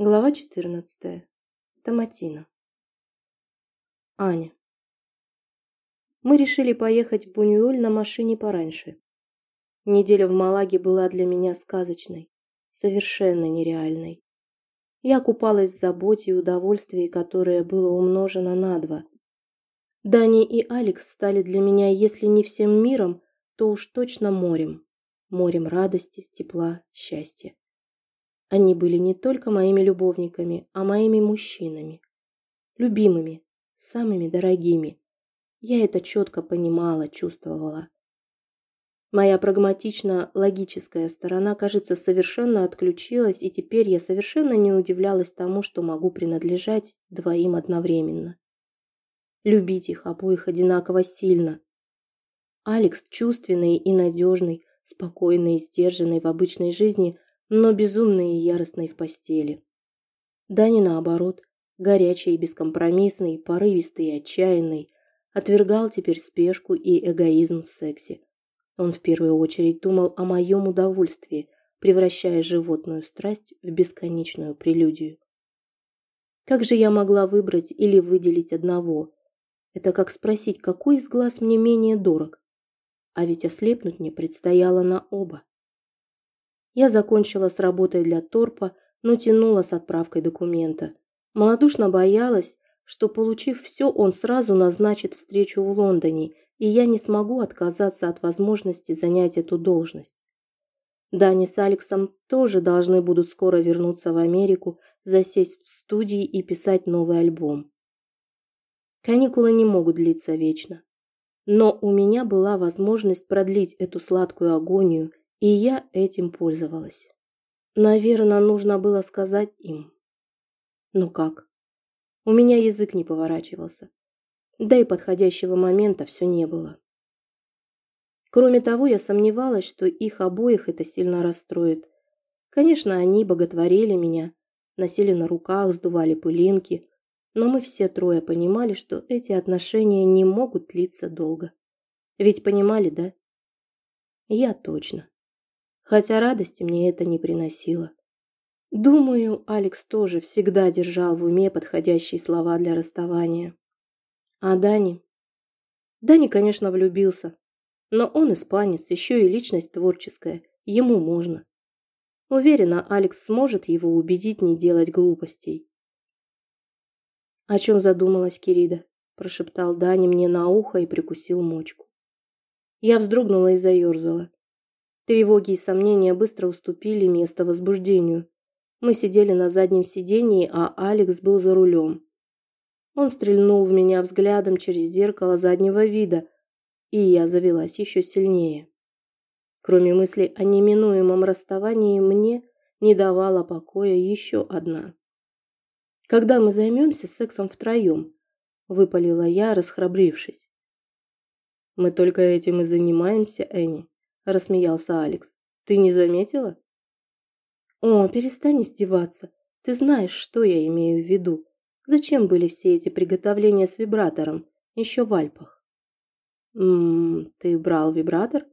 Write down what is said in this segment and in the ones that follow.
Глава 14. Томатина. Аня. Мы решили поехать в Бунюэль на машине пораньше. Неделя в Малаге была для меня сказочной, совершенно нереальной. Я купалась в заботе и удовольствии, которое было умножено на два. Дани и Алекс стали для меня, если не всем миром, то уж точно морем. Морем радости, тепла, счастья. Они были не только моими любовниками, а моими мужчинами. Любимыми, самыми дорогими. Я это четко понимала, чувствовала. Моя прагматично-логическая сторона, кажется, совершенно отключилась, и теперь я совершенно не удивлялась тому, что могу принадлежать двоим одновременно. Любить их обоих одинаково сильно. Алекс чувственный и надежный, спокойный и сдержанный в обычной жизни – но безумный и яростный в постели. Дани, наоборот, горячий и бескомпромиссный, порывистый и отчаянный, отвергал теперь спешку и эгоизм в сексе. Он в первую очередь думал о моем удовольствии, превращая животную страсть в бесконечную прелюдию. Как же я могла выбрать или выделить одного? Это как спросить, какой из глаз мне менее дорог? А ведь ослепнуть мне предстояло на оба. Я закончила с работой для торпа, но тянула с отправкой документа. Малодушно боялась, что, получив все, он сразу назначит встречу в Лондоне, и я не смогу отказаться от возможности занять эту должность. Дани с Алексом тоже должны будут скоро вернуться в Америку, засесть в студии и писать новый альбом. Каникулы не могут длиться вечно. Но у меня была возможность продлить эту сладкую агонию и я этим пользовалась. Наверное, нужно было сказать им. Ну как? У меня язык не поворачивался. Да и подходящего момента все не было. Кроме того, я сомневалась, что их обоих это сильно расстроит. Конечно, они боготворили меня, носили на руках, сдували пылинки, но мы все трое понимали, что эти отношения не могут длиться долго. Ведь понимали, да? Я точно хотя радости мне это не приносило. Думаю, Алекс тоже всегда держал в уме подходящие слова для расставания. А Дани? Дани, конечно, влюбился, но он испанец, еще и личность творческая, ему можно. Уверена, Алекс сможет его убедить не делать глупостей. «О чем задумалась Кирида?» – прошептал Дани мне на ухо и прикусил мочку. Я вздрогнула и заерзала. Тревоги и сомнения быстро уступили место возбуждению. Мы сидели на заднем сидении, а Алекс был за рулем. Он стрельнул в меня взглядом через зеркало заднего вида, и я завелась еще сильнее. Кроме мысли о неминуемом расставании, мне не давала покоя еще одна. «Когда мы займемся сексом втроем?» – выпалила я, расхрабрившись. «Мы только этим и занимаемся, Энни», рассмеялся Алекс. Ты не заметила? О, перестань издеваться. Ты знаешь, что я имею в виду. Зачем были все эти приготовления с вибратором, еще в Альпах? Мм, ты брал вибратор?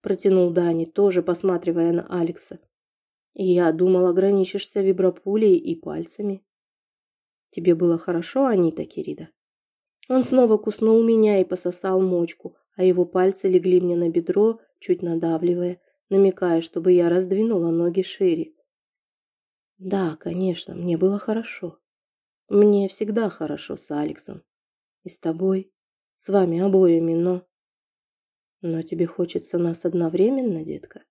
протянул Дани, тоже посматривая на Алекса. Я думал, ограничишься вибропулей и пальцами. Тебе было хорошо, Анита Кирида? Он снова куснул меня и пососал мочку, а его пальцы легли мне на бедро, чуть надавливая, намекая, чтобы я раздвинула ноги шире. Да, конечно, мне было хорошо. Мне всегда хорошо с Алексом. И с тобой, с вами обоими, но... Но тебе хочется нас одновременно, детка?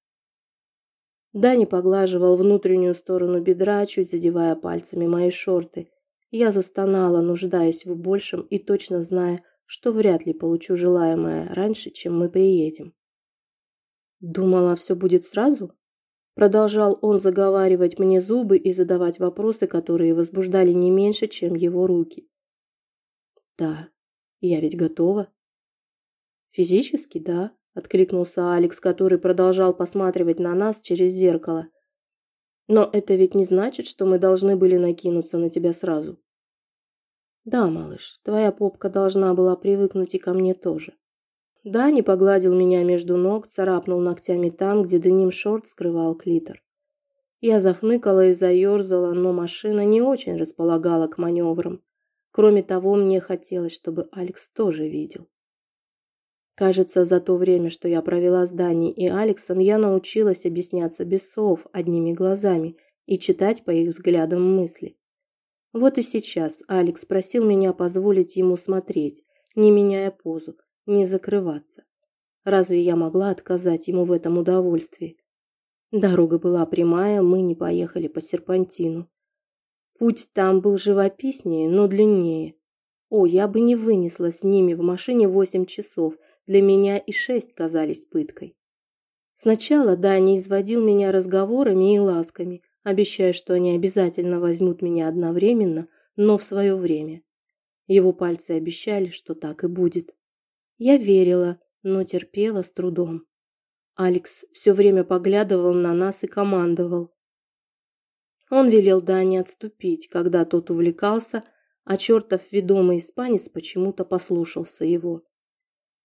Дани поглаживал внутреннюю сторону бедра, чуть задевая пальцами мои шорты. Я застонала, нуждаясь в большем и точно зная, что вряд ли получу желаемое раньше, чем мы приедем. Думала, все будет сразу? Продолжал он заговаривать мне зубы и задавать вопросы, которые возбуждали не меньше, чем его руки. Да, я ведь готова. Физически, да, откликнулся Алекс, который продолжал посматривать на нас через зеркало. Но это ведь не значит, что мы должны были накинуться на тебя сразу. Да, малыш, твоя попка должна была привыкнуть и ко мне тоже. Дани погладил меня между ног, царапнул ногтями там, где деним шорт скрывал клитор. Я захныкала и заерзала, но машина не очень располагала к маневрам. Кроме того, мне хотелось, чтобы Алекс тоже видел. Кажется, за то время, что я провела с Даней и Алексом, я научилась объясняться без слов, одними глазами, и читать по их взглядам мысли. Вот и сейчас Алекс просил меня позволить ему смотреть, не меняя позу, не закрываться. Разве я могла отказать ему в этом удовольствии? Дорога была прямая, мы не поехали по серпантину. Путь там был живописнее, но длиннее. О, я бы не вынесла с ними в машине восемь часов, для меня и шесть казались пыткой. Сначала Даня изводил меня разговорами и ласками, обещая, что они обязательно возьмут меня одновременно, но в свое время. Его пальцы обещали, что так и будет. Я верила, но терпела с трудом. Алекс все время поглядывал на нас и командовал. Он велел Дане отступить, когда тот увлекался, а чертов ведомый испанец почему-то послушался его.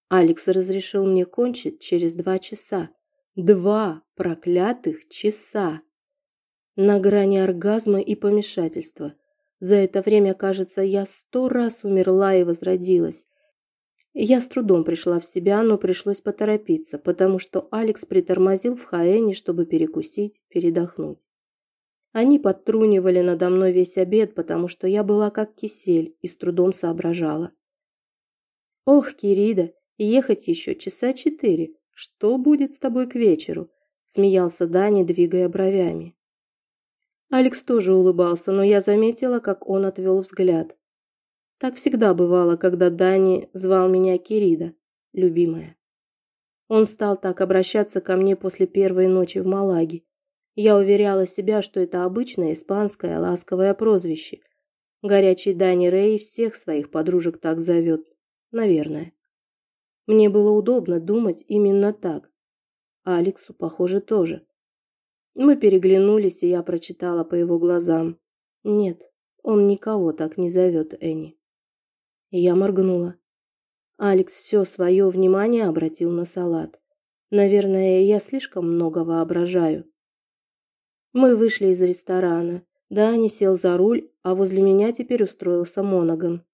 Алекс разрешил мне кончить через два часа. Два проклятых часа! На грани оргазма и помешательства. За это время, кажется, я сто раз умерла и возродилась. Я с трудом пришла в себя, но пришлось поторопиться, потому что Алекс притормозил в Хаэне, чтобы перекусить, передохнуть. Они подтрунивали надо мной весь обед, потому что я была как кисель и с трудом соображала. «Ох, Кирида, Ехать еще часа четыре. Что будет с тобой к вечеру? Смеялся Дани, двигая бровями. Алекс тоже улыбался, но я заметила, как он отвел взгляд. Так всегда бывало, когда Дани звал меня Кирида, любимая. Он стал так обращаться ко мне после первой ночи в Малаге. Я уверяла себя, что это обычное испанское ласковое прозвище. Горячий Дани Рэй всех своих подружек так зовет. Наверное. Мне было удобно думать именно так. Алексу, похоже, тоже. Мы переглянулись, и я прочитала по его глазам. Нет, он никого так не зовет Энни. Я моргнула. Алекс все свое внимание обратил на салат. Наверное, я слишком много воображаю. Мы вышли из ресторана. Дани сел за руль, а возле меня теперь устроился Монаган.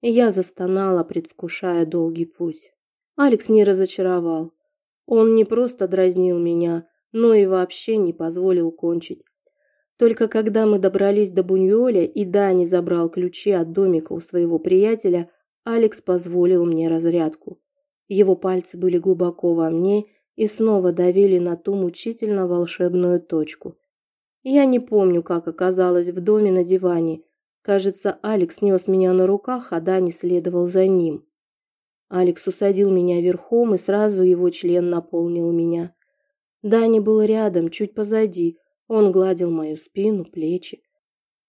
Я застонала, предвкушая долгий путь. Алекс не разочаровал. Он не просто дразнил меня, но и вообще не позволил кончить. Только когда мы добрались до Буньоля и Дани забрал ключи от домика у своего приятеля, Алекс позволил мне разрядку. Его пальцы были глубоко во мне и снова давили на ту мучительно волшебную точку. Я не помню, как оказалась в доме на диване. Кажется, Алекс нес меня на руках, а Дани следовал за ним. Алекс усадил меня верхом, и сразу его член наполнил меня. Дани был рядом, чуть позади. Он гладил мою спину, плечи.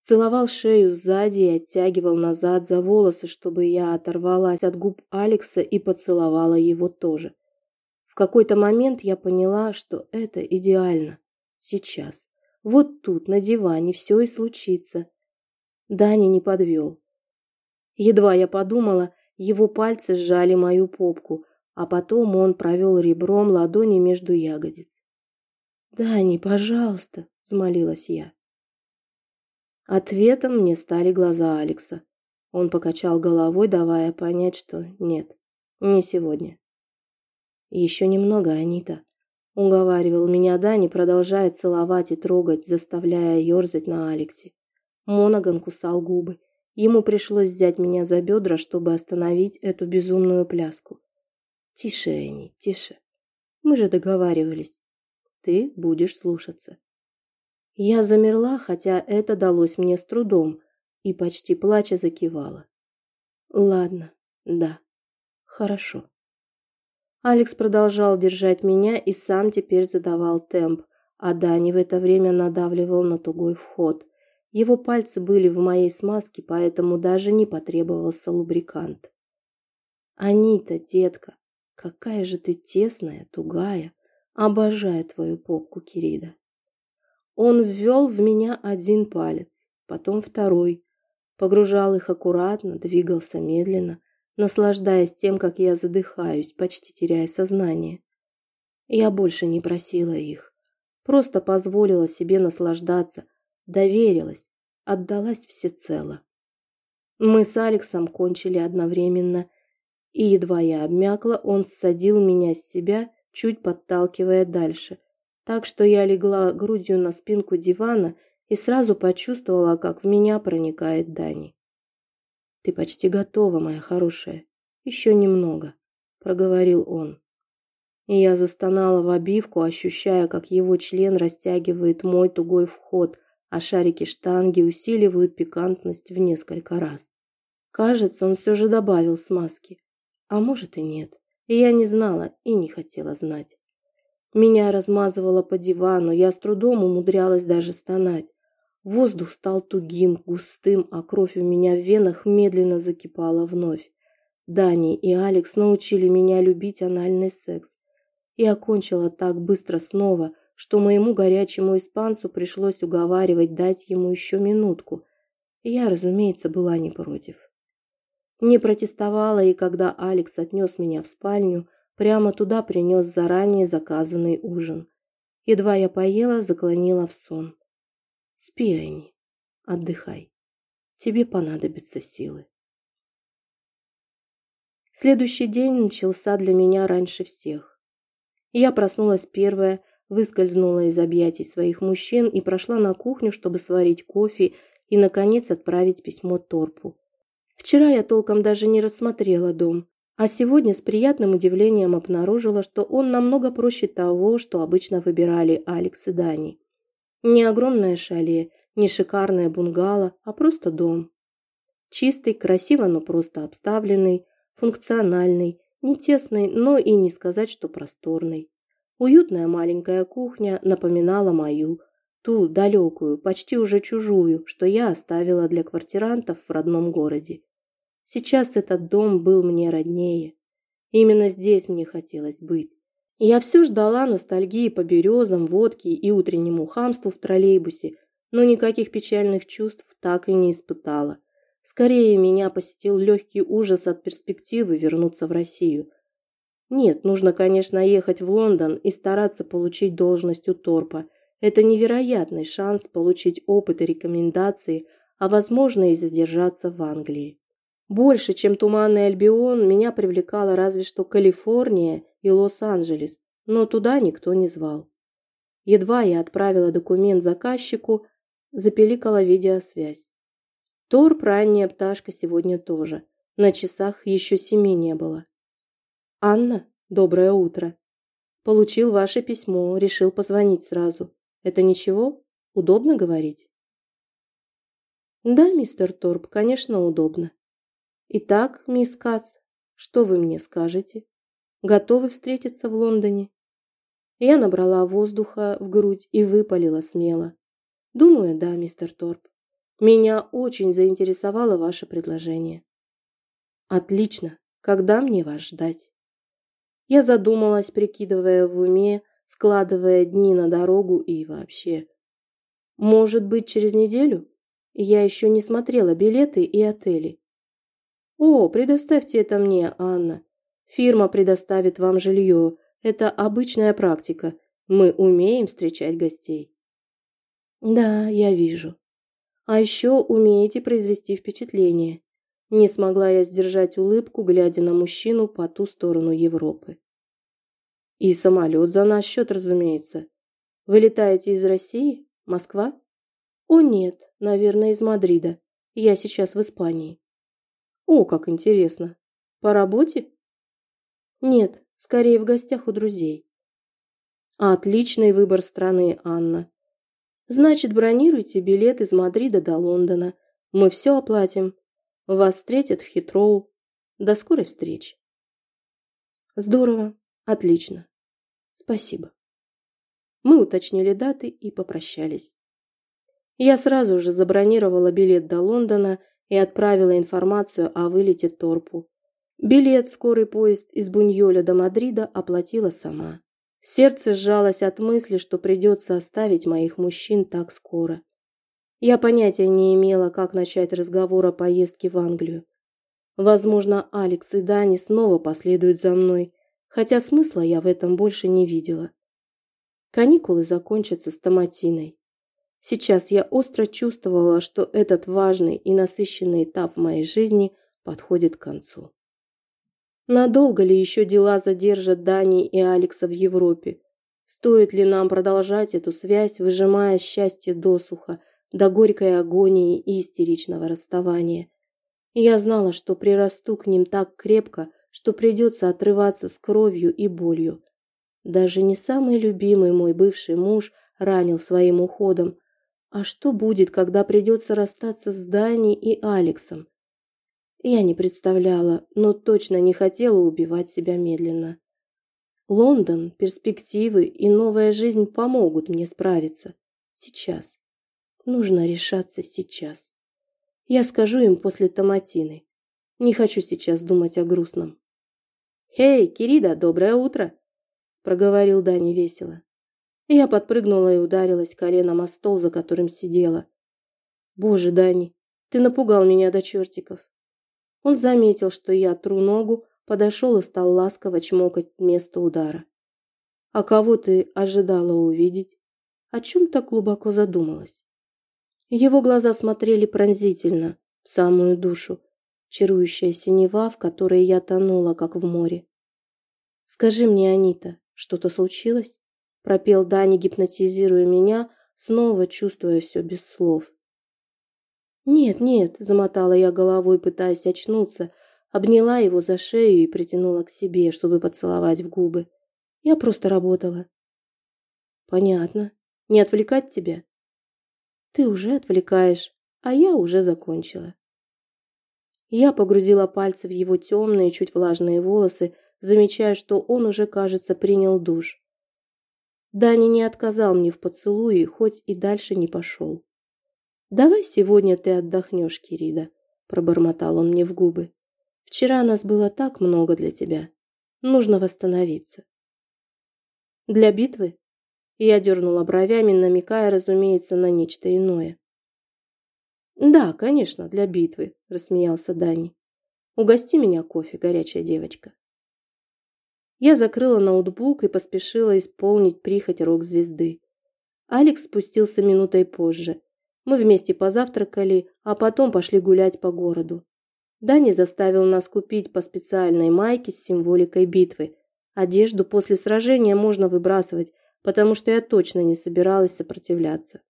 Целовал шею сзади и оттягивал назад за волосы, чтобы я оторвалась от губ Алекса и поцеловала его тоже. В какой-то момент я поняла, что это идеально. Сейчас. Вот тут, на диване, все и случится. Дани не подвел. Едва я подумала, его пальцы сжали мою попку, а потом он провел ребром ладони между ягодиц. «Дани, пожалуйста!» – взмолилась я. Ответом мне стали глаза Алекса. Он покачал головой, давая понять, что нет, не сегодня. «Еще немного, Анита», – уговаривал меня Дани, продолжая целовать и трогать, заставляя ерзать на Алексе. Монаган кусал губы, Ему пришлось взять меня за бедра, чтобы остановить эту безумную пляску. Тише, Энни, тише. Мы же договаривались. Ты будешь слушаться. Я замерла, хотя это далось мне с трудом, и почти плача закивала. Ладно, да, хорошо. Алекс продолжал держать меня и сам теперь задавал темп, а Дани в это время надавливал на тугой вход. Его пальцы были в моей смазке, поэтому даже не потребовался лубрикант. Анита, детка, какая же ты тесная, тугая. Обожаю твою попку, Кирида. Он ввел в меня один палец, потом второй, погружал их аккуратно, двигался медленно, наслаждаясь тем, как я задыхаюсь, почти теряя сознание. Я больше не просила их, Просто позволила себе наслаждаться, доверилась, отдалась всецело. Мы с Алексом кончили одновременно, и едва я обмякла, он ссадил меня с себя, чуть подталкивая дальше, так что я легла грудью на спинку дивана и сразу почувствовала, как в меня проникает Дани. «Ты почти готова, моя хорошая. Еще немного», — проговорил он. И я застонала в обивку, ощущая, как его член растягивает мой тугой вход, а шарики штанги усиливают пикантность в несколько раз. Кажется, он все же добавил смазки. А может и нет. Я не знала и не хотела знать. Меня размазывало по дивану, я с трудом умудрялась даже стонать. Воздух стал тугим, густым, а кровь у меня в венах медленно закипала вновь. Дани и Алекс научили меня любить анальный секс. И окончила так быстро снова, что моему горячему испанцу пришлось уговаривать дать ему еще минутку. Я, разумеется, была не против. Не протестовала, и когда Алекс отнес меня в спальню, прямо туда принес заранее заказанный ужин. Едва я поела, заклонила в сон. Спи, Айни, отдыхай. Тебе понадобятся силы. Следующий день начался для меня раньше всех. Я проснулась первая, выскользнула из объятий своих мужчин и прошла на кухню, чтобы сварить кофе и, наконец, отправить письмо Торпу. Вчера я толком даже не рассмотрела дом, а сегодня с приятным удивлением обнаружила, что он намного проще того, что обычно выбирали Алекс и Дани. Не огромное шале, не шикарное бунгало, а просто дом. Чистый, красиво, но просто обставленный, функциональный, не тесный, но и не сказать, что просторный. Уютная маленькая кухня напоминала мою, ту далекую, почти уже чужую, что я оставила для квартирантов в родном городе. Сейчас этот дом был мне роднее. Именно здесь мне хотелось быть. Я все ждала ностальгии по березам, водке и утреннему хамству в троллейбусе, но никаких печальных чувств так и не испытала. Скорее меня посетил легкий ужас от перспективы вернуться в Россию. Нет, нужно, конечно, ехать в Лондон и стараться получить должность у Торпа. Это невероятный шанс получить опыт и рекомендации, а возможно и задержаться в Англии. Больше, чем Туманный Альбион, меня привлекала разве что Калифорния и Лос-Анджелес, но туда никто не звал. Едва я отправила документ заказчику, запеликала видеосвязь. Торп ранняя пташка сегодня тоже. На часах еще семи не было. «Анна, доброе утро. Получил ваше письмо, решил позвонить сразу. Это ничего? Удобно говорить?» «Да, мистер Торп, конечно, удобно. Итак, мисс Кац, что вы мне скажете? Готовы встретиться в Лондоне? Я набрала воздуха в грудь и выпалила смело. Думаю, да, мистер Торп. Меня очень заинтересовало ваше предложение. Отлично. Когда мне вас ждать? Я задумалась, прикидывая в уме, складывая дни на дорогу и вообще. Может быть, через неделю? Я еще не смотрела билеты и отели. «О, предоставьте это мне, Анна. Фирма предоставит вам жилье. Это обычная практика. Мы умеем встречать гостей». «Да, я вижу. А еще умеете произвести впечатление». Не смогла я сдержать улыбку, глядя на мужчину по ту сторону Европы. «И самолет за наш счет, разумеется. Вы летаете из России? Москва?» «О, нет, наверное, из Мадрида. Я сейчас в Испании». О, как интересно. По работе? Нет, скорее в гостях у друзей. Отличный выбор страны, Анна. Значит, бронируйте билет из Мадрида до Лондона. Мы все оплатим. Вас встретят в Хитроу. До скорой встречи. Здорово. Отлично. Спасибо. Мы уточнили даты и попрощались. Я сразу же забронировала билет до Лондона и отправила информацию о вылете Торпу. Билет скорый поезд из Буньоля до Мадрида оплатила сама. Сердце сжалось от мысли, что придется оставить моих мужчин так скоро. Я понятия не имела, как начать разговор о поездке в Англию. Возможно, Алекс и Дани снова последуют за мной, хотя смысла я в этом больше не видела. Каникулы закончатся с томатиной. Сейчас я остро чувствовала, что этот важный и насыщенный этап моей жизни подходит к концу. Надолго ли еще дела задержат Дани и Алекса в Европе? Стоит ли нам продолжать эту связь, выжимая счастье досуха, до горькой агонии и истеричного расставания? Я знала, что прирасту к ним так крепко, что придется отрываться с кровью и болью. Даже не самый любимый мой бывший муж ранил своим уходом. А что будет, когда придется расстаться с Даней и Алексом? Я не представляла, но точно не хотела убивать себя медленно. Лондон, перспективы и новая жизнь помогут мне справиться. Сейчас. Нужно решаться сейчас. Я скажу им после томатины. Не хочу сейчас думать о грустном. «Эй, Кирида, доброе утро!» – проговорил Дани весело. Я подпрыгнула и ударилась коленом о стол, за которым сидела. «Боже, Дани, ты напугал меня до чертиков!» Он заметил, что я тру ногу, подошел и стал ласково чмокать место удара. «А кого ты ожидала увидеть? О чем так глубоко задумалась?» Его глаза смотрели пронзительно, в самую душу, чарующая синева, в которой я тонула, как в море. «Скажи мне, Анита, что-то случилось?» – пропел Дани, гипнотизируя меня, снова чувствуя все без слов. «Нет, нет», – замотала я головой, пытаясь очнуться, обняла его за шею и притянула к себе, чтобы поцеловать в губы. Я просто работала. «Понятно. Не отвлекать тебя?» Ты уже отвлекаешь, а я уже закончила. Я погрузила пальцы в его темные, чуть влажные волосы, замечая, что он уже, кажется, принял душ. Дани не отказал мне в поцелуе, хоть и дальше не пошел. «Давай сегодня ты отдохнешь, Кирида», – пробормотал он мне в губы. «Вчера нас было так много для тебя. Нужно восстановиться». «Для битвы?» Я дернула бровями, намекая, разумеется, на нечто иное. «Да, конечно, для битвы», – рассмеялся Дани. «Угости меня кофе, горячая девочка». Я закрыла ноутбук и поспешила исполнить прихоть рок-звезды. Алекс спустился минутой позже. Мы вместе позавтракали, а потом пошли гулять по городу. Дани заставил нас купить по специальной майке с символикой битвы. Одежду после сражения можно выбрасывать, потому что я точно не собиралась сопротивляться.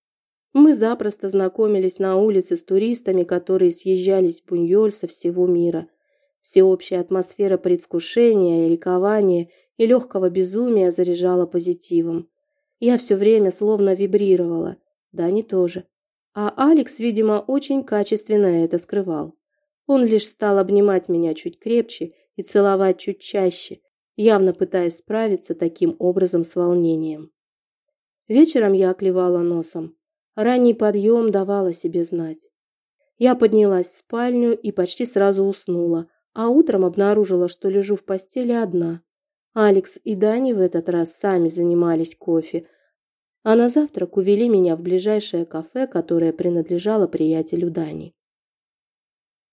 Мы запросто знакомились на улице с туристами, которые съезжались в Буньоль со всего мира. Всеобщая атмосфера предвкушения, ликования и легкого безумия заряжала позитивом. Я все время словно вибрировала. Дани тоже. А Алекс, видимо, очень качественно это скрывал. Он лишь стал обнимать меня чуть крепче и целовать чуть чаще, явно пытаясь справиться таким образом с волнением. Вечером я оклевала носом. Ранний подъем давал о себе знать. Я поднялась в спальню и почти сразу уснула, а утром обнаружила, что лежу в постели одна. Алекс и Дани в этот раз сами занимались кофе, а на завтрак увели меня в ближайшее кафе, которое принадлежало приятелю Дани.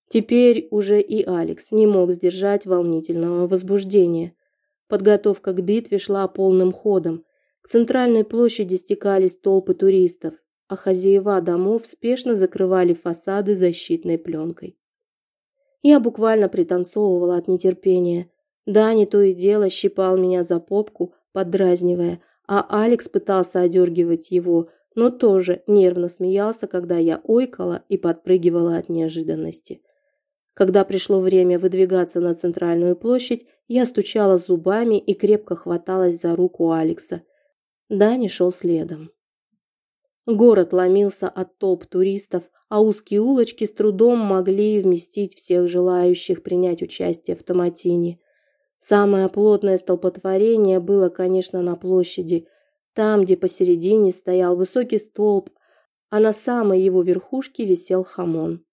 Теперь уже и Алекс не мог сдержать волнительного возбуждения. Подготовка к битве шла полным ходом. К центральной площади стекались толпы туристов, а хозяева домов спешно закрывали фасады защитной пленкой. Я буквально пританцовывала от нетерпения. Дани то и дело щипал меня за попку, поддразнивая, а Алекс пытался одергивать его, но тоже нервно смеялся, когда я ойкала и подпрыгивала от неожиданности. Когда пришло время выдвигаться на центральную площадь, я стучала зубами и крепко хваталась за руку Алекса. Дани шел следом. Город ломился от толп туристов, а узкие улочки с трудом могли вместить всех желающих принять участие в томатине. Самое плотное столпотворение было, конечно, на площади, там, где посередине стоял высокий столб, а на самой его верхушке висел хамон.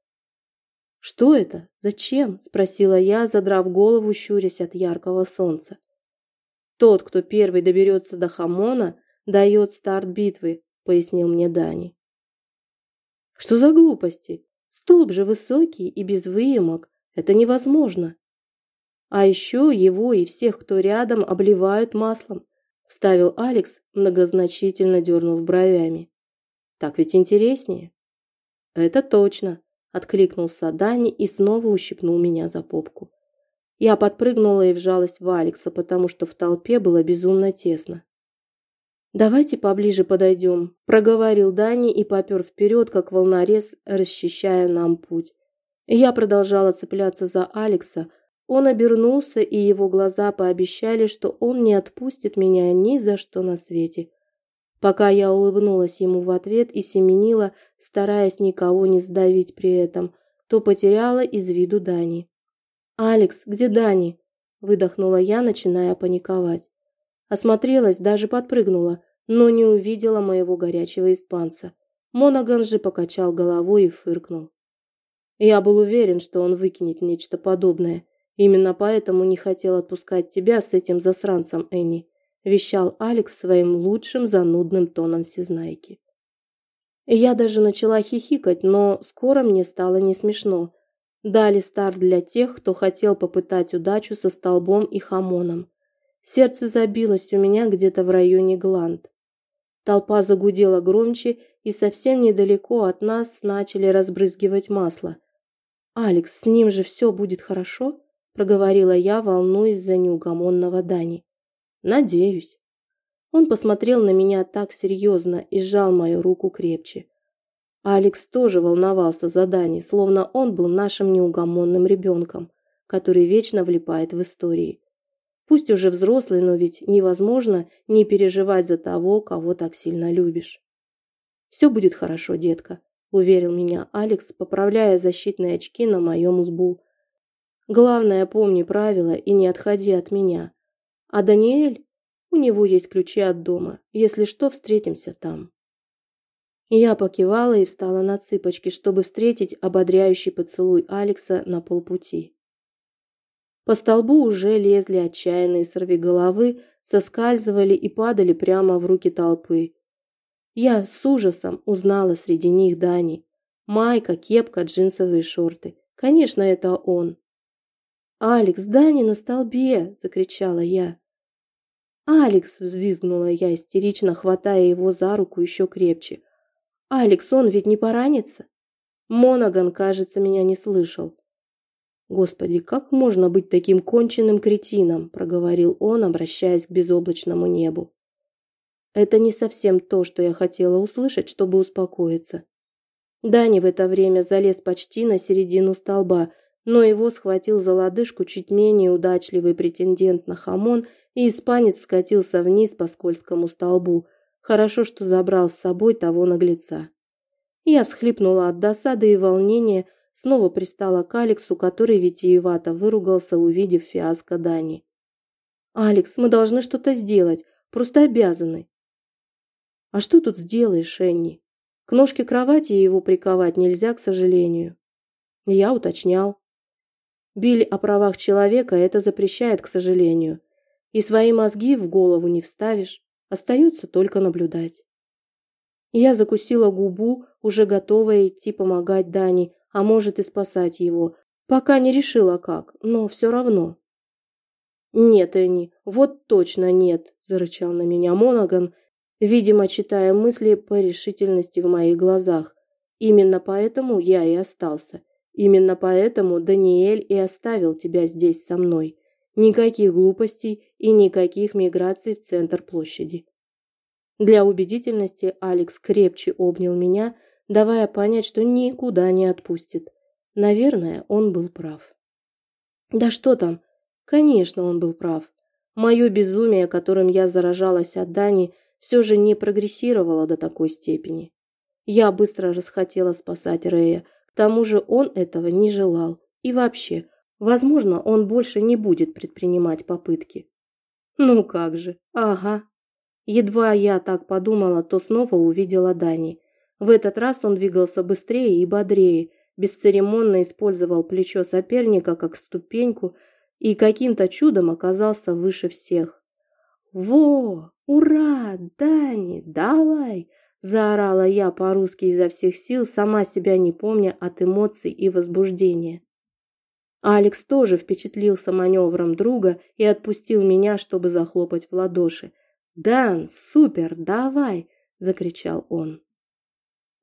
«Что это? Зачем?» – спросила я, задрав голову, щурясь от яркого солнца. «Тот, кто первый доберется до Хамона, дает старт битвы», – пояснил мне Дани. «Что за глупости? Столб же высокий и без выемок. Это невозможно. А еще его и всех, кто рядом, обливают маслом. вставил Алекс, многозначительно дернув бровями. Так ведь интереснее. Это точно, откликнулся Дани и снова ущипнул меня за попку. Я подпрыгнула и вжалась в Алекса, потому что в толпе было безумно тесно. «Давайте поближе подойдем», – проговорил Дани и попер вперед, как волнорез, расчищая нам путь. Я продолжала цепляться за Алекса. Он обернулся, и его глаза пообещали, что он не отпустит меня ни за что на свете. Пока я улыбнулась ему в ответ и семенила, стараясь никого не сдавить при этом, то потеряла из виду Дани. «Алекс, где Дани?» – выдохнула я, начиная паниковать. Осмотрелась, даже подпрыгнула, но не увидела моего горячего испанца. Монаган же покачал головой и фыркнул. Я был уверен, что он выкинет нечто подобное. Именно поэтому не хотел отпускать тебя с этим засранцем, Энни, вещал Алекс своим лучшим занудным тоном всезнайки. Я даже начала хихикать, но скоро мне стало не смешно. Дали старт для тех, кто хотел попытать удачу со столбом и хамоном. Сердце забилось у меня где-то в районе гланд. Толпа загудела громче, и совсем недалеко от нас начали разбрызгивать масло. «Алекс, с ним же все будет хорошо?» – проговорила я, волнуясь за неугомонного Дани. «Надеюсь». Он посмотрел на меня так серьезно и сжал мою руку крепче. Алекс тоже волновался за Дани, словно он был нашим неугомонным ребенком, который вечно влипает в истории. Пусть уже взрослый, но ведь невозможно не переживать за того, кого так сильно любишь. «Все будет хорошо, детка», – уверил меня Алекс, поправляя защитные очки на моем лбу. «Главное, помни правила и не отходи от меня. А Даниэль, у него есть ключи от дома. Если что, встретимся там». Я покивала и встала на цыпочки, чтобы встретить ободряющий поцелуй Алекса на полпути. По столбу уже лезли отчаянные сорвиголовы, соскальзывали и падали прямо в руки толпы. Я с ужасом узнала среди них Дани. Майка, кепка, джинсовые шорты. Конечно, это он. «Алекс, Дани на столбе!» – закричала я. «Алекс!» – взвизгнула я, истерично хватая его за руку еще крепче. «Алекс, он ведь не поранится?» Монаган, кажется, меня не слышал. «Господи, как можно быть таким конченным кретином?» – проговорил он, обращаясь к безоблачному небу. Это не совсем то, что я хотела услышать, чтобы успокоиться. Дани в это время залез почти на середину столба, но его схватил за лодыжку чуть менее удачливый претендент на хамон, и испанец скатился вниз по скользкому столбу. Хорошо, что забрал с собой того наглеца. Я всхлипнула от досады и волнения, снова пристала к Алексу, который витиевато выругался, увидев фиаско Дани. «Алекс, мы должны что-то сделать, просто обязаны». «А что тут сделаешь, Энни? К ножке кровати его приковать нельзя, к сожалению». Я уточнял. Биль о правах человека это запрещает, к сожалению. И свои мозги в голову не вставишь, остается только наблюдать. Я закусила губу, уже готовая идти помогать Дани, а может и спасать его. Пока не решила как, но все равно. «Нет, Энни, вот точно нет», – зарычал на меня Монаган, видимо, читая мысли по решительности в моих глазах. «Именно поэтому я и остался. Именно поэтому Даниэль и оставил тебя здесь со мной. Никаких глупостей и никаких миграций в центр площади». Для убедительности Алекс крепче обнял меня, давая понять, что никуда не отпустит. Наверное, он был прав. Да что там? Конечно, он был прав. Мое безумие, которым я заражалась от Дани, все же не прогрессировало до такой степени. Я быстро расхотела спасать Рея, к тому же он этого не желал. И вообще, возможно, он больше не будет предпринимать попытки. Ну как же, ага. Едва я так подумала, то снова увидела Дани. В этот раз он двигался быстрее и бодрее, бесцеремонно использовал плечо соперника как ступеньку и каким-то чудом оказался выше всех. «Во! Ура! Дани, давай!» – заорала я по-русски изо всех сил, сама себя не помня от эмоций и возбуждения. Алекс тоже впечатлился маневром друга и отпустил меня, чтобы захлопать в ладоши. «Дан, супер, давай!» – закричал он.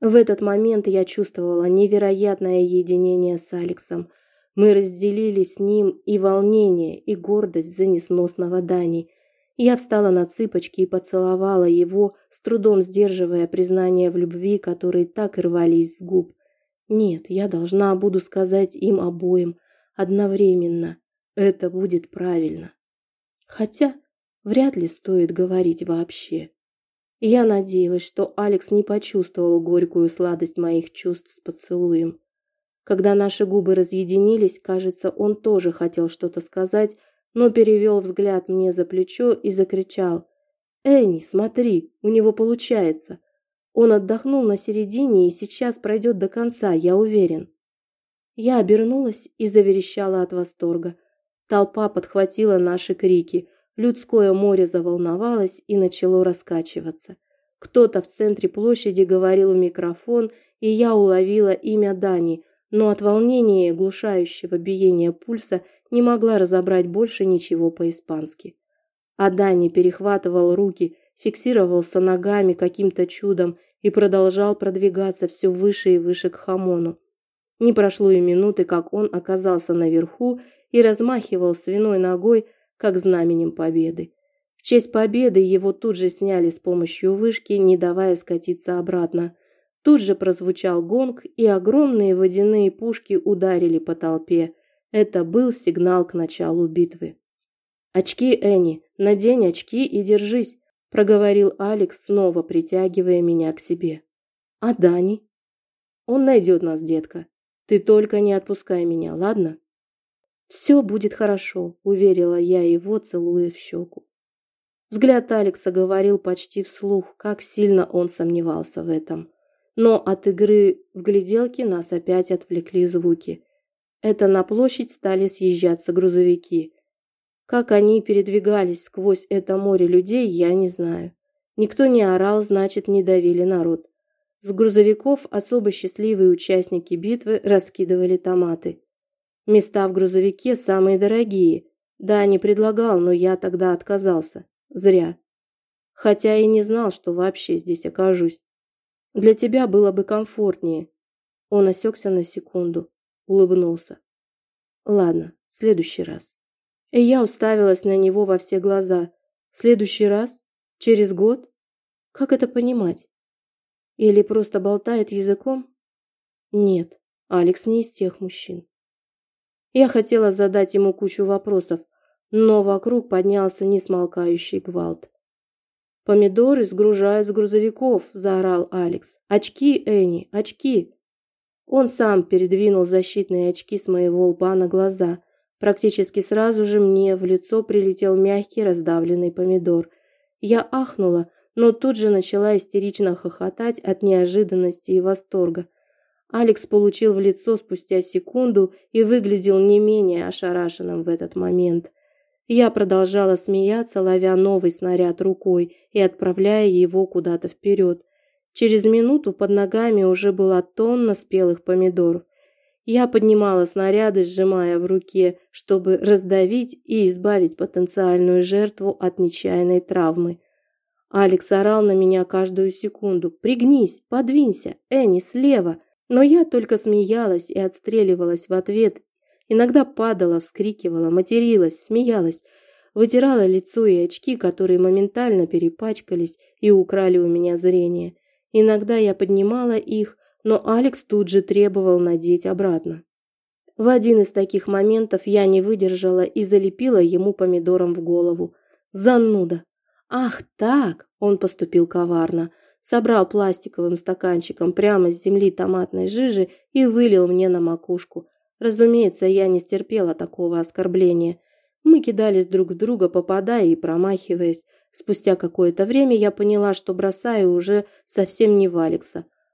В этот момент я чувствовала невероятное единение с Алексом. Мы разделили с ним и волнение, и гордость за несносного Дани. Я встала на цыпочки и поцеловала его, с трудом сдерживая признание в любви, которые так и рвались с губ. Нет, я должна буду сказать им обоим одновременно. Это будет правильно. Хотя вряд ли стоит говорить вообще. Я надеялась, что Алекс не почувствовал горькую сладость моих чувств с поцелуем. Когда наши губы разъединились, кажется, он тоже хотел что-то сказать, но перевел взгляд мне за плечо и закричал. «Энни, смотри, у него получается. Он отдохнул на середине и сейчас пройдет до конца, я уверен». Я обернулась и заверещала от восторга. Толпа подхватила наши крики – Людское море заволновалось и начало раскачиваться. Кто-то в центре площади говорил в микрофон, и я уловила имя Дани, но от волнения и глушающего биения пульса не могла разобрать больше ничего по-испански. А Дани перехватывал руки, фиксировался ногами каким-то чудом и продолжал продвигаться все выше и выше к Хамону. Не прошло и минуты, как он оказался наверху и размахивал свиной ногой, как знаменем победы. В честь победы его тут же сняли с помощью вышки, не давая скатиться обратно. Тут же прозвучал гонг, и огромные водяные пушки ударили по толпе. Это был сигнал к началу битвы. «Очки, Энни, надень очки и держись», – проговорил Алекс, снова притягивая меня к себе. «А Дани?» «Он найдет нас, детка. Ты только не отпускай меня, ладно?» «Все будет хорошо», – уверила я его, целуя в щеку. Взгляд Алекса говорил почти вслух, как сильно он сомневался в этом. Но от игры в гляделки нас опять отвлекли звуки. Это на площадь стали съезжаться грузовики. Как они передвигались сквозь это море людей, я не знаю. Никто не орал, значит, не давили народ. С грузовиков особо счастливые участники битвы раскидывали томаты. Места в грузовике самые дорогие. Да, не предлагал, но я тогда отказался. Зря. Хотя и не знал, что вообще здесь окажусь. Для тебя было бы комфортнее. Он осекся на секунду, улыбнулся. Ладно, в следующий раз. И я уставилась на него во все глаза. Следующий раз? Через год? Как это понимать? Или просто болтает языком? Нет, Алекс не из тех мужчин. Я хотела задать ему кучу вопросов, но вокруг поднялся несмолкающий гвалт. «Помидоры сгружают с грузовиков!» – заорал Алекс. «Очки, Энни, очки!» Он сам передвинул защитные очки с моего лба на глаза. Практически сразу же мне в лицо прилетел мягкий раздавленный помидор. Я ахнула, но тут же начала истерично хохотать от неожиданности и восторга. Алекс получил в лицо спустя секунду и выглядел не менее ошарашенным в этот момент. Я продолжала смеяться, ловя новый снаряд рукой и отправляя его куда-то вперед. Через минуту под ногами уже была тонна спелых помидоров. Я поднимала снаряды, сжимая в руке, чтобы раздавить и избавить потенциальную жертву от нечаянной травмы. Алекс орал на меня каждую секунду. «Пригнись! Подвинься! Энни, слева!» Но я только смеялась и отстреливалась в ответ. Иногда падала, вскрикивала, материлась, смеялась, вытирала лицо и очки, которые моментально перепачкались и украли у меня зрение. Иногда я поднимала их, но Алекс тут же требовал надеть обратно. В один из таких моментов я не выдержала и залепила ему помидором в голову. Зануда! Ах так! Он поступил коварно собрал пластиковым стаканчиком прямо с земли томатной жижи и вылил мне на макушку. Разумеется, я не стерпела такого оскорбления. Мы кидались друг в друга, попадая и промахиваясь. Спустя какое-то время я поняла, что бросаю уже совсем не в.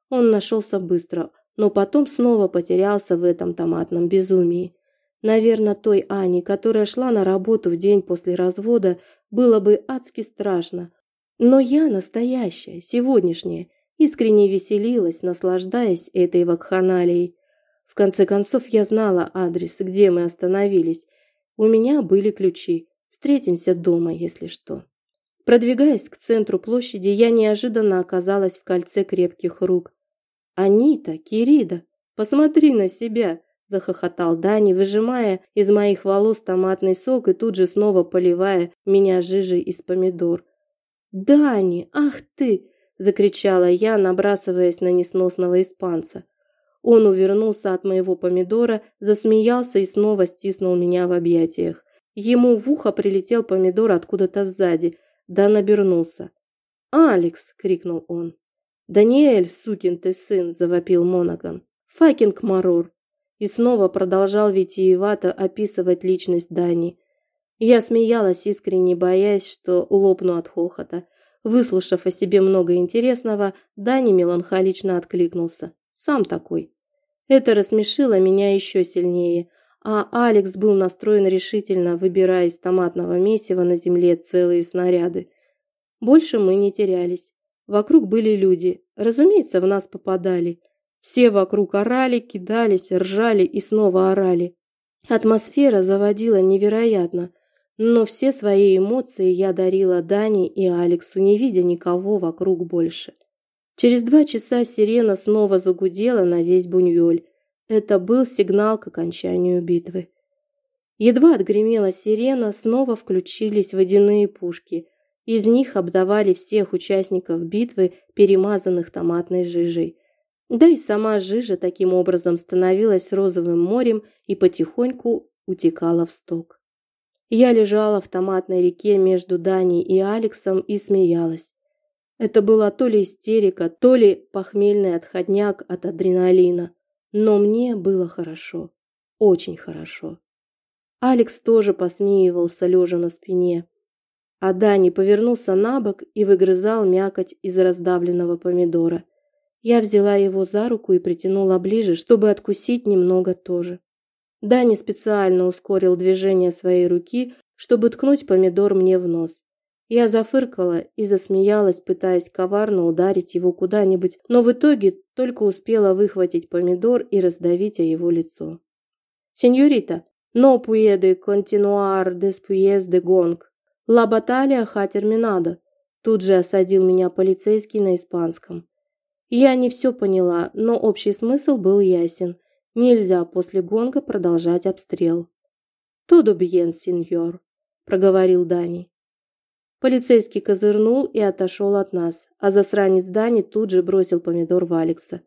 Он нашелся быстро, но потом снова потерялся в этом томатном безумии. Наверное, той Ане, которая шла на работу в день после развода, было бы адски страшно, но я настоящая, сегодняшняя, искренне веселилась, наслаждаясь этой вакханалией. В конце концов, я знала адрес, где мы остановились. У меня были ключи. Встретимся дома, если что. Продвигаясь к центру площади, я неожиданно оказалась в кольце крепких рук. «Анита, Кирида, посмотри на себя!» – захохотал Дани, выжимая из моих волос томатный сок и тут же снова поливая меня жижей из помидор. «Дани, ах ты!» – закричала я, набрасываясь на несносного испанца. Он увернулся от моего помидора, засмеялся и снова стиснул меня в объятиях. Ему в ухо прилетел помидор откуда-то сзади – Дан обернулся. «Алекс!» — крикнул он. «Даниэль, сукин ты сын!» — завопил Монаган. «Факинг Марур!» И снова продолжал витиевато описывать личность Дани. Я смеялась, искренне боясь, что лопну от хохота. Выслушав о себе много интересного, Дани меланхолично откликнулся. «Сам такой». Это рассмешило меня еще сильнее, а Алекс был настроен решительно, выбирая из томатного месива на земле целые снаряды. Больше мы не терялись. Вокруг были люди, разумеется, в нас попадали. Все вокруг орали, кидались, ржали и снова орали. Атмосфера заводила невероятно, но все свои эмоции я дарила Дане и Алексу, не видя никого вокруг больше. Через два часа сирена снова загудела на весь Буньоль. Это был сигнал к окончанию битвы. Едва отгремела сирена, снова включились водяные пушки. Из них обдавали всех участников битвы, перемазанных томатной жижей. Да и сама жижа таким образом становилась розовым морем и потихоньку утекала в сток. Я лежала в томатной реке между Даней и Алексом и смеялась. Это была то ли истерика, то ли похмельный отходняк от адреналина. Но мне было хорошо, очень хорошо. Алекс тоже посмеивался, лежа на спине. А Дани повернулся на бок и выгрызал мякоть из раздавленного помидора. Я взяла его за руку и притянула ближе, чтобы откусить немного тоже. Дани специально ускорил движение своей руки, чтобы ткнуть помидор мне в нос. Я зафыркала и засмеялась, пытаясь коварно ударить его куда-нибудь, но в итоге только успела выхватить помидор и раздавить о его лицо. «Сеньорита, no puede continuar después de gong. La batalla ha terminado», тут же осадил меня полицейский на испанском. Я не все поняла, но общий смысл был ясен. Нельзя после гонга продолжать обстрел. «Todo bien, сеньор», – проговорил Дани. Полицейский козырнул и отошел от нас, а засранец Дани тут же бросил помидор в Алекса.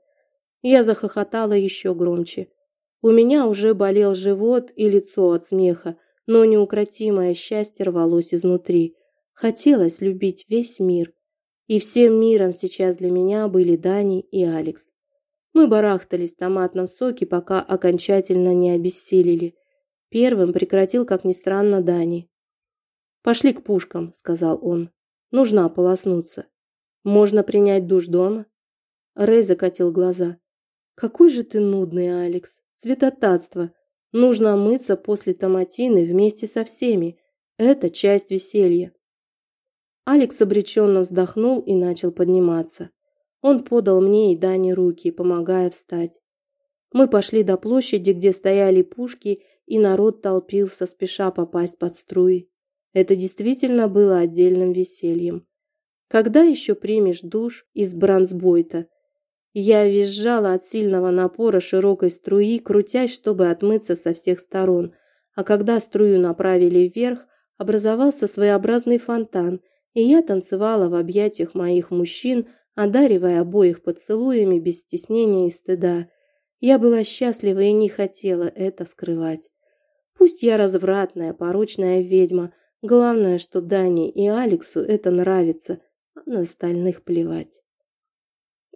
Я захохотала еще громче. У меня уже болел живот и лицо от смеха, но неукротимое счастье рвалось изнутри. Хотелось любить весь мир. И всем миром сейчас для меня были Дани и Алекс. Мы барахтались в томатном соке, пока окончательно не обессилели. Первым прекратил, как ни странно, Дани. «Пошли к пушкам», — сказал он. «Нужно ополоснуться. Можно принять душ дома?» Рэй закатил глаза. «Какой же ты нудный, Алекс. Святотатство. Нужно мыться после томатины вместе со всеми. Это часть веселья». Алекс обреченно вздохнул и начал подниматься. Он подал мне и Дане руки, помогая встать. Мы пошли до площади, где стояли пушки, и народ толпился, спеша попасть под струи. Это действительно было отдельным весельем. Когда еще примешь душ из бронзбойта? Я визжала от сильного напора широкой струи, крутясь, чтобы отмыться со всех сторон. А когда струю направили вверх, образовался своеобразный фонтан, и я танцевала в объятиях моих мужчин, одаривая обоих поцелуями без стеснения и стыда. Я была счастлива и не хотела это скрывать. Пусть я развратная, порочная ведьма, Главное, что Дане и Алексу это нравится, а на остальных плевать.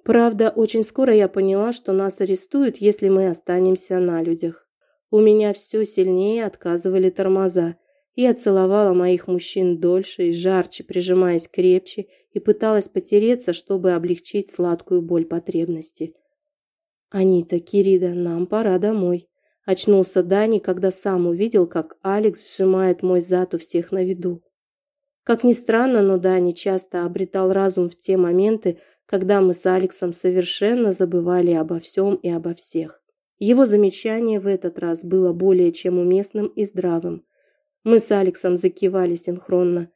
Правда, очень скоро я поняла, что нас арестуют, если мы останемся на людях. У меня все сильнее отказывали тормоза. Я целовала моих мужчин дольше и жарче, прижимаясь крепче, и пыталась потереться, чтобы облегчить сладкую боль потребности. «Анита, Кирида, нам пора домой», Очнулся Дани, когда сам увидел, как Алекс сжимает мой зад у всех на виду. Как ни странно, но Дани часто обретал разум в те моменты, когда мы с Алексом совершенно забывали обо всем и обо всех. Его замечание в этот раз было более чем уместным и здравым. Мы с Алексом закивали синхронно.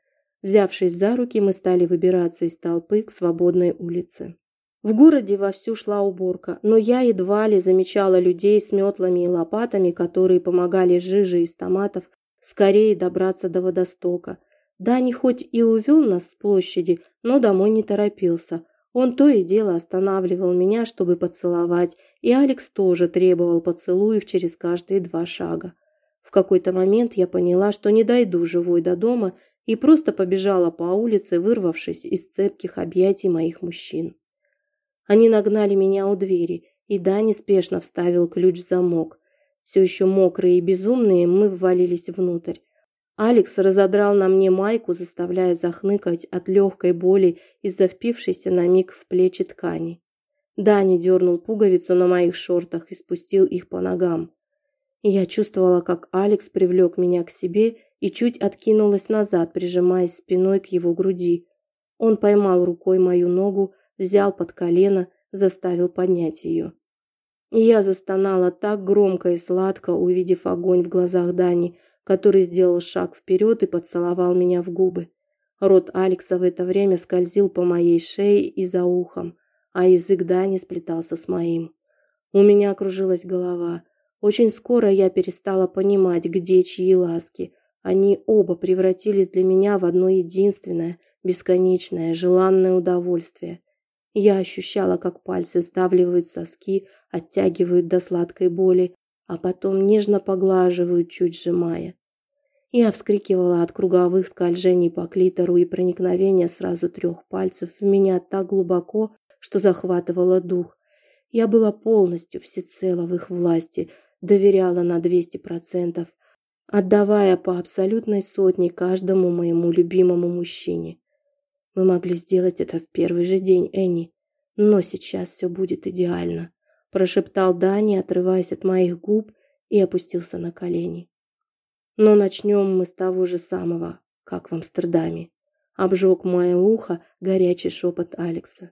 Взявшись за руки, мы стали выбираться из толпы к свободной улице. В городе вовсю шла уборка, но я едва ли замечала людей с метлами и лопатами, которые помогали жиже из томатов скорее добраться до водостока. Дани хоть и увел нас с площади, но домой не торопился. Он то и дело останавливал меня, чтобы поцеловать, и Алекс тоже требовал поцелуев через каждые два шага. В какой-то момент я поняла, что не дойду живой до дома и просто побежала по улице, вырвавшись из цепких объятий моих мужчин. Они нагнали меня у двери, и Дани спешно вставил ключ в замок. Все еще мокрые и безумные, мы ввалились внутрь. Алекс разодрал на мне майку, заставляя захныкать от легкой боли из-за впившейся на миг в плечи ткани. Дани дернул пуговицу на моих шортах и спустил их по ногам. Я чувствовала, как Алекс привлек меня к себе и чуть откинулась назад, прижимаясь спиной к его груди. Он поймал рукой мою ногу, взял под колено, заставил поднять ее. Я застонала так громко и сладко, увидев огонь в глазах Дани, который сделал шаг вперед и поцеловал меня в губы. Рот Алекса в это время скользил по моей шее и за ухом, а язык Дани сплетался с моим. У меня кружилась голова. Очень скоро я перестала понимать, где чьи ласки. Они оба превратились для меня в одно единственное, бесконечное, желанное удовольствие. Я ощущала, как пальцы сдавливают соски, оттягивают до сладкой боли, а потом нежно поглаживают, чуть сжимая. Я вскрикивала от круговых скольжений по клитору и проникновения сразу трех пальцев в меня так глубоко, что захватывало дух. Я была полностью всецело в их власти, доверяла на двести процентов, отдавая по абсолютной сотне каждому моему любимому мужчине. Мы могли сделать это в первый же день, Энни. Но сейчас все будет идеально, прошептал Дани, отрываясь от моих губ и опустился на колени. Но начнем мы с того же самого, как в Амстердаме. Обжег мое ухо горячий шепот Алекса.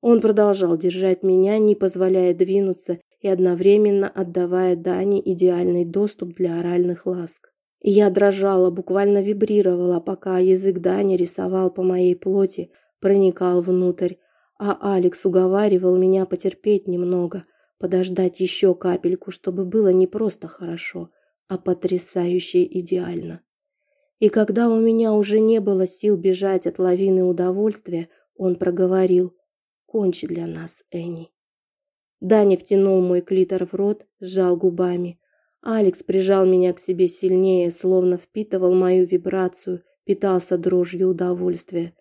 Он продолжал держать меня, не позволяя двинуться и одновременно отдавая Дани идеальный доступ для оральных ласк. Я дрожала, буквально вибрировала, пока язык Дани рисовал по моей плоти, проникал внутрь, а Алекс уговаривал меня потерпеть немного, подождать еще капельку, чтобы было не просто хорошо, а потрясающе идеально. И когда у меня уже не было сил бежать от лавины удовольствия, он проговорил «Кончи для нас, Энни». Даня втянул мой клитор в рот, сжал губами, Алекс прижал меня к себе сильнее, словно впитывал мою вибрацию, питался дрожью удовольствия.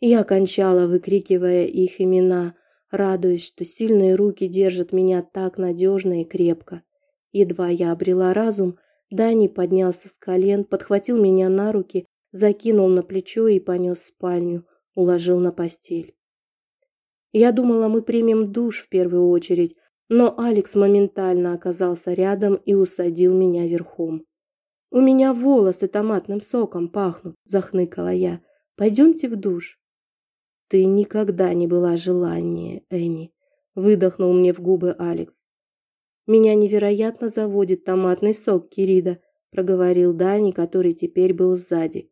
Я кончала, выкрикивая их имена, радуясь, что сильные руки держат меня так надежно и крепко. Едва я обрела разум, Дани поднялся с колен, подхватил меня на руки, закинул на плечо и понес в спальню, уложил на постель. Я думала, мы примем душ в первую очередь, но Алекс моментально оказался рядом и усадил меня верхом. «У меня волосы томатным соком пахнут», – захныкала я. «Пойдемте в душ». «Ты никогда не была желаннее, Энни», – выдохнул мне в губы Алекс. «Меня невероятно заводит томатный сок, Кирида», – проговорил Дани, который теперь был сзади.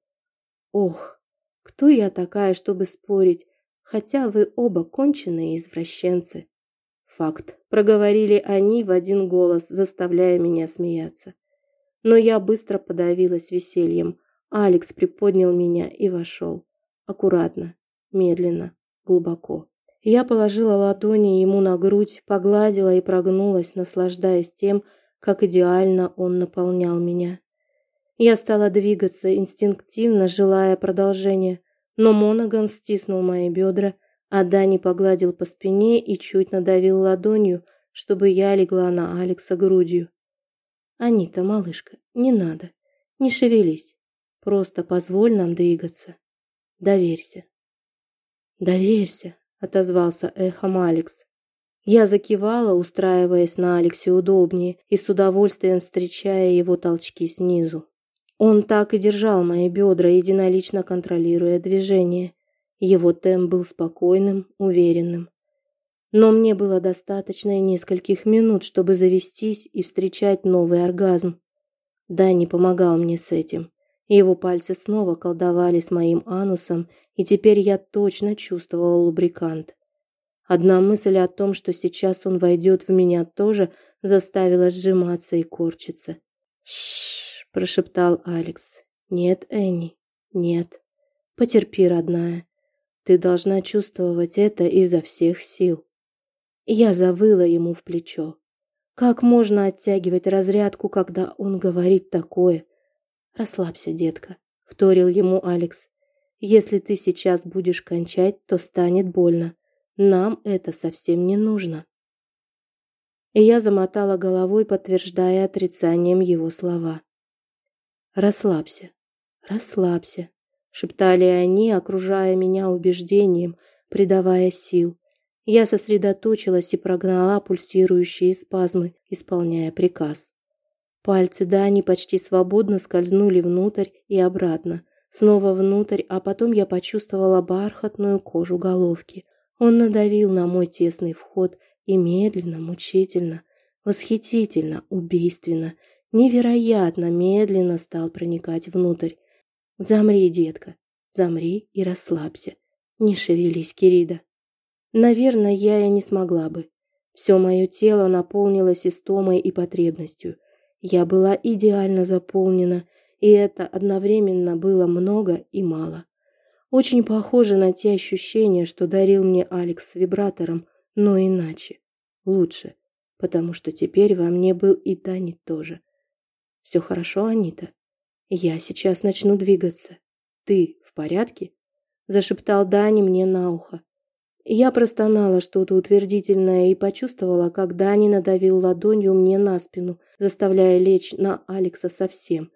«Ох, кто я такая, чтобы спорить, хотя вы оба конченые извращенцы» факт, проговорили они в один голос, заставляя меня смеяться. Но я быстро подавилась весельем. Алекс приподнял меня и вошел. Аккуратно, медленно, глубоко. Я положила ладони ему на грудь, погладила и прогнулась, наслаждаясь тем, как идеально он наполнял меня. Я стала двигаться инстинктивно, желая продолжения, но Монаган стиснул мои бедра, а Дани погладил по спине и чуть надавил ладонью, чтобы я легла на Алекса грудью. «Анита, малышка, не надо, не шевелись, просто позволь нам двигаться. Доверься». «Доверься», — отозвался эхом Алекс. Я закивала, устраиваясь на Алексе удобнее и с удовольствием встречая его толчки снизу. Он так и держал мои бедра, единолично контролируя движение. Его темп был спокойным, уверенным. Но мне было достаточно и нескольких минут, чтобы завестись и встречать новый оргазм. Дани помогал мне с этим. Его пальцы снова колдовали с моим анусом, и теперь я точно чувствовала лубрикант. Одна мысль о том, что сейчас он войдет в меня тоже, заставила сжиматься и корчиться. «Шшш», – прошептал Алекс. «Нет, Энни, нет. Потерпи, родная. Ты должна чувствовать это изо всех сил». Я завыла ему в плечо. Как можно оттягивать разрядку, когда он говорит такое? Расслабься, детка, вторил ему Алекс. Если ты сейчас будешь кончать, то станет больно. Нам это совсем не нужно. И я замотала головой, подтверждая отрицанием его слова. Расслабься. Расслабься, шептали они, окружая меня убеждением, придавая сил. Я сосредоточилась и прогнала пульсирующие спазмы, исполняя приказ. Пальцы Дани почти свободно скользнули внутрь и обратно, снова внутрь, а потом я почувствовала бархатную кожу головки. Он надавил на мой тесный вход и медленно, мучительно, восхитительно, убийственно, невероятно медленно стал проникать внутрь. Замри, детка, замри и расслабься. Не шевелись, Кирида. Наверное, я и не смогла бы. Все мое тело наполнилось истомой и потребностью. Я была идеально заполнена, и это одновременно было много и мало. Очень похоже на те ощущения, что дарил мне Алекс с вибратором, но иначе. Лучше, потому что теперь во мне был и Дани тоже. Все хорошо, Анита? Я сейчас начну двигаться. Ты в порядке? Зашептал Дани мне на ухо. Я простонала что-то утвердительное и почувствовала, как Дани надавил ладонью мне на спину, заставляя лечь на Алекса совсем.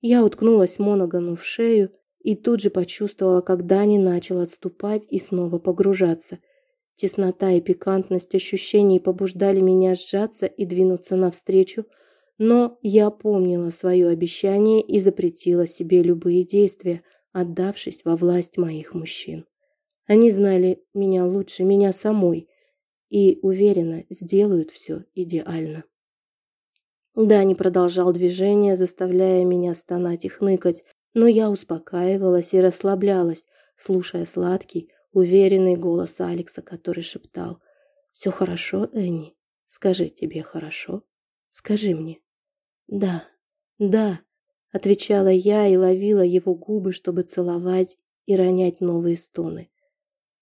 Я уткнулась Моногану в шею и тут же почувствовала, как Дани начал отступать и снова погружаться. Теснота и пикантность ощущений побуждали меня сжаться и двинуться навстречу, но я помнила свое обещание и запретила себе любые действия, отдавшись во власть моих мужчин. Они знали меня лучше меня самой и, уверенно, сделают все идеально. Дани продолжал движение, заставляя меня стонать и хныкать, но я успокаивалась и расслаблялась, слушая сладкий, уверенный голос Алекса, который шептал «Все хорошо, Энни? Скажи, тебе хорошо? Скажи мне». «Да, да», — отвечала я и ловила его губы, чтобы целовать и ронять новые стоны.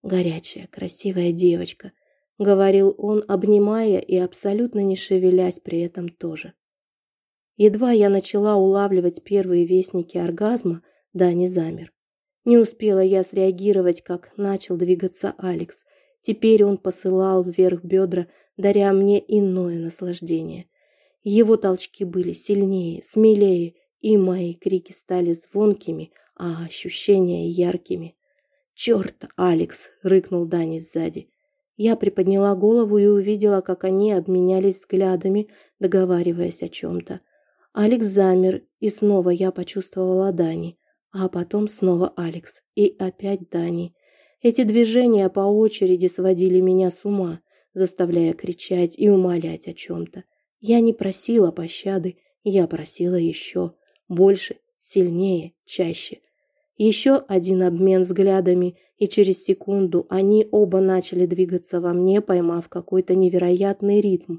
Горячая, красивая девочка, говорил он, обнимая и абсолютно не шевелясь при этом тоже. Едва я начала улавливать первые вестники оргазма, да не замер. Не успела я среагировать, как начал двигаться Алекс. Теперь он посылал вверх бедра, даря мне иное наслаждение. Его толчки были сильнее, смелее, и мои крики стали звонкими, а ощущения яркими. «Черт, Алекс!» — рыкнул Дани сзади. Я приподняла голову и увидела, как они обменялись взглядами, договариваясь о чем-то. Алекс замер, и снова я почувствовала Дани, а потом снова Алекс, и опять Дани. Эти движения по очереди сводили меня с ума, заставляя кричать и умолять о чем-то. Я не просила пощады, я просила еще, больше, сильнее, чаще. Еще один обмен взглядами, и через секунду они оба начали двигаться во мне, поймав какой-то невероятный ритм.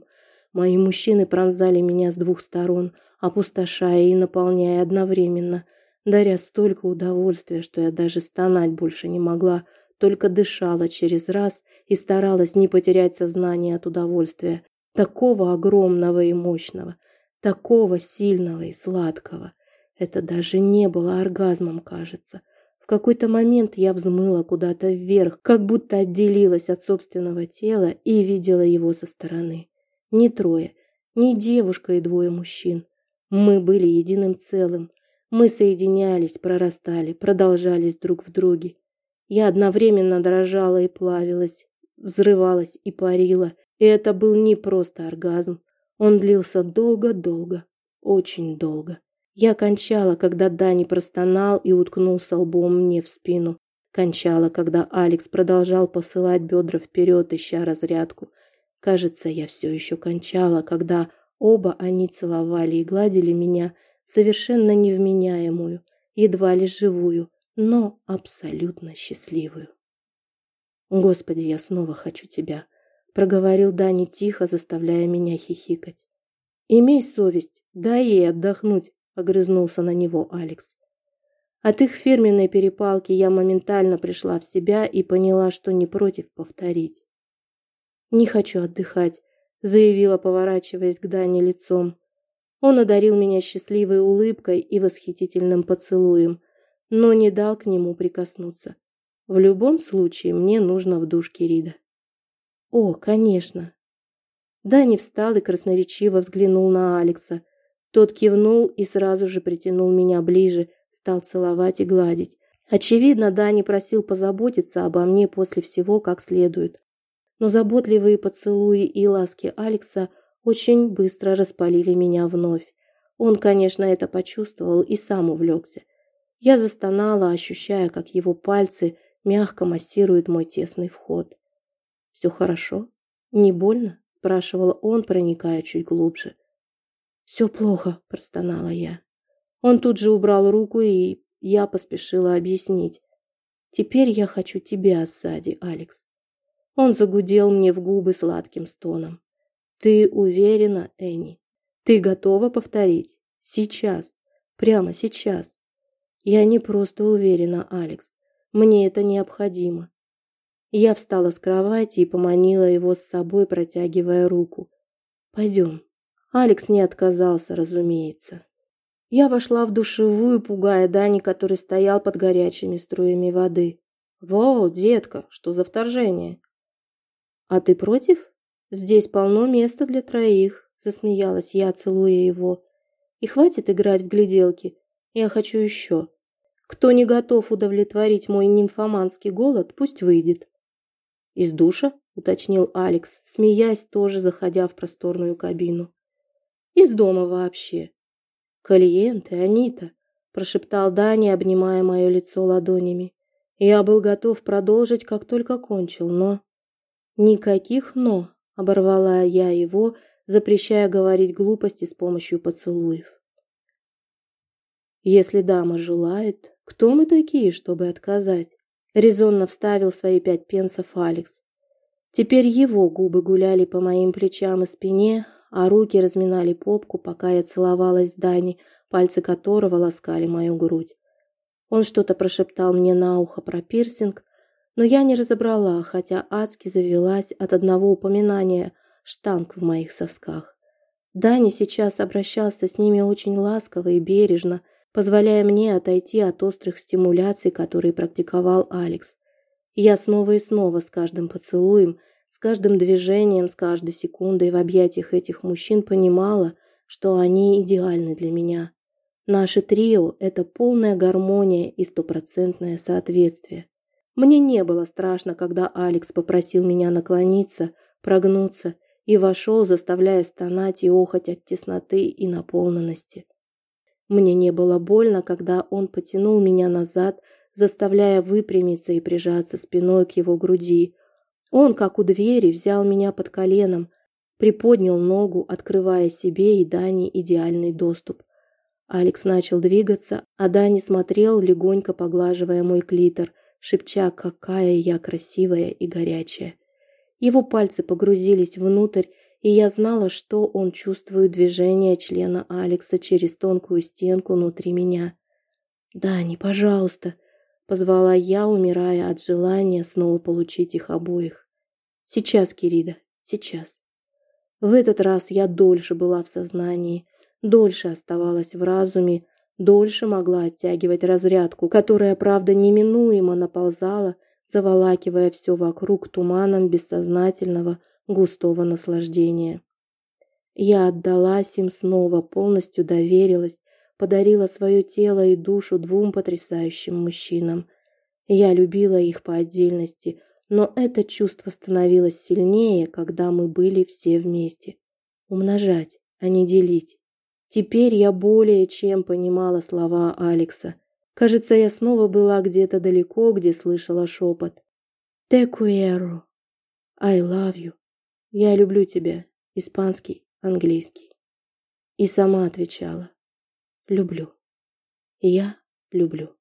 Мои мужчины пронзали меня с двух сторон, опустошая и наполняя одновременно, даря столько удовольствия, что я даже стонать больше не могла, только дышала через раз и старалась не потерять сознание от удовольствия, такого огромного и мощного, такого сильного и сладкого. Это даже не было оргазмом, кажется. В какой-то момент я взмыла куда-то вверх, как будто отделилась от собственного тела и видела его со стороны. Не трое, не девушка и двое мужчин. Мы были единым целым. Мы соединялись, прорастали, продолжались друг в друге. Я одновременно дрожала и плавилась, взрывалась и парила. И это был не просто оргазм. Он длился долго-долго, очень долго. Я кончала, когда Дани простонал и уткнулся лбом мне в спину. Кончала, когда Алекс продолжал посылать бедра вперед, ища разрядку. Кажется, я все еще кончала, когда оба они целовали и гладили меня, совершенно невменяемую. едва ли живую, но абсолютно счастливую. Господи, я снова хочу тебя, проговорил Дани тихо, заставляя меня хихикать. Имей совесть, дай ей отдохнуть, огрызнулся на него Алекс. От их фирменной перепалки я моментально пришла в себя и поняла, что не против повторить. «Не хочу отдыхать», — заявила, поворачиваясь к Дане лицом. Он одарил меня счастливой улыбкой и восхитительным поцелуем, но не дал к нему прикоснуться. В любом случае мне нужно в душ Кирида. «О, конечно!» Дани встал и красноречиво взглянул на Алекса. Тот кивнул и сразу же притянул меня ближе, стал целовать и гладить. Очевидно, Дани просил позаботиться обо мне после всего как следует. Но заботливые поцелуи и ласки Алекса очень быстро распалили меня вновь. Он, конечно, это почувствовал и сам увлекся. Я застонала, ощущая, как его пальцы мягко массируют мой тесный вход. «Все хорошо? Не больно?» – спрашивал он, проникая чуть глубже. «Все плохо», – простонала я. Он тут же убрал руку, и я поспешила объяснить. «Теперь я хочу тебя сзади, Алекс». Он загудел мне в губы сладким стоном. «Ты уверена, Энни? Ты готова повторить? Сейчас. Прямо сейчас». «Я не просто уверена, Алекс. Мне это необходимо». Я встала с кровати и поманила его с собой, протягивая руку. «Пойдем». Алекс не отказался, разумеется. Я вошла в душевую, пугая Дани, который стоял под горячими струями воды. «Воу, детка, что за вторжение?» «А ты против? Здесь полно места для троих», – засмеялась я, целуя его. «И хватит играть в гляделки. Я хочу еще. Кто не готов удовлетворить мой нимфоманский голод, пусть выйдет». «Из душа?» – уточнил Алекс, смеясь, тоже заходя в просторную кабину. «Из дома вообще. «Калиенты, Анита!» – прошептал Дани, обнимая мое лицо ладонями. Я был готов продолжить, как только кончил, но... «Никаких «но», – оборвала я его, запрещая говорить глупости с помощью поцелуев. «Если дама желает, кто мы такие, чтобы отказать?» – резонно вставил свои пять пенсов Алекс. Теперь его губы гуляли по моим плечам и спине, а руки разминали попку, пока я целовалась с Дани, пальцы которого ласкали мою грудь. Он что-то прошептал мне на ухо про пирсинг, но я не разобрала, хотя адски завелась от одного упоминания штанг в моих сосках. Дани сейчас обращался с ними очень ласково и бережно, позволяя мне отойти от острых стимуляций, которые практиковал Алекс. я снова и снова с каждым поцелуем с каждым движением, с каждой секундой в объятиях этих мужчин понимала, что они идеальны для меня. Наше трио – это полная гармония и стопроцентное соответствие. Мне не было страшно, когда Алекс попросил меня наклониться, прогнуться и вошел, заставляя стонать и охоть от тесноты и наполненности. Мне не было больно, когда он потянул меня назад, заставляя выпрямиться и прижаться спиной к его груди, он, как у двери, взял меня под коленом, приподнял ногу, открывая себе и Дани идеальный доступ. Алекс начал двигаться, а Дани смотрел, легонько поглаживая мой клитор, шепча, какая я красивая и горячая. Его пальцы погрузились внутрь, и я знала, что он чувствует движение члена Алекса через тонкую стенку внутри меня. «Дани, пожалуйста!» Позвала я, умирая от желания снова получить их обоих. Сейчас, Кирида, сейчас. В этот раз я дольше была в сознании, дольше оставалась в разуме, дольше могла оттягивать разрядку, которая, правда, неминуемо наползала, заволакивая все вокруг туманом бессознательного, густого наслаждения. Я отдалась им снова, полностью доверилась, подарила свое тело и душу двум потрясающим мужчинам. Я любила их по отдельности, но это чувство становилось сильнее, когда мы были все вместе. Умножать, а не делить. Теперь я более чем понимала слова Алекса. Кажется, я снова была где-то далеко, где слышала шепот. «Te quiero. I love you. Я люблю тебя. Испанский, английский». И сама отвечала люблю. Я люблю.